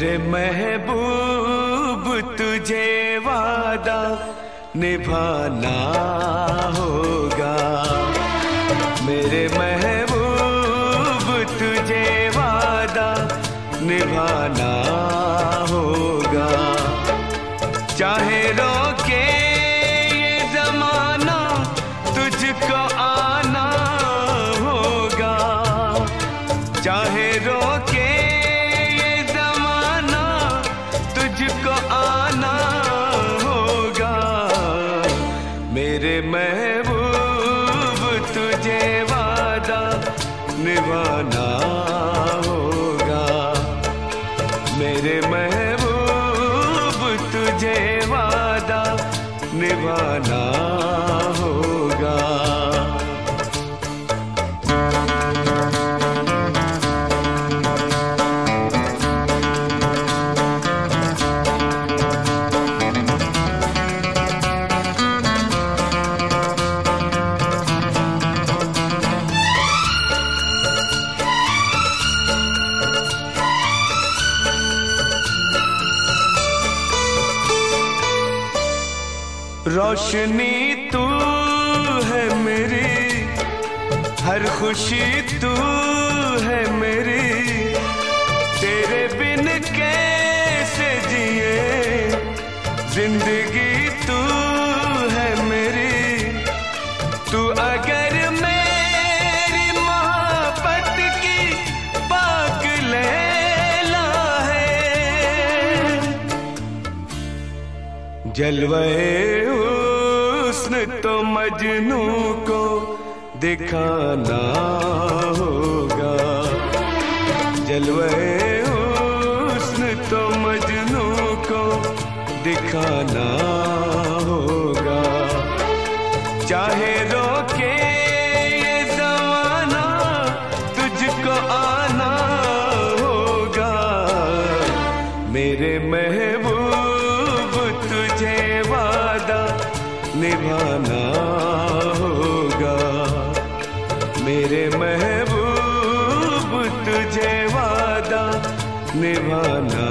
मेरे महबूब तुझे वादा निभाना होगा। मेरे महबूब तुझे वादा निभाना होगा। चाहे रो निभाना होगा। रोशनी तू है मेरी, हर खुशी तू है मेरी। तेरे बिन कैसे जिए, ज़िंदगी तू है मेरी। तू अगर मेरी की मजनू को दिखाना होगा। जलवे उसने तो मजनू को दिखाना होगा। चाहे रोके होगा। मेरे महबूब तुझे वादा निभाना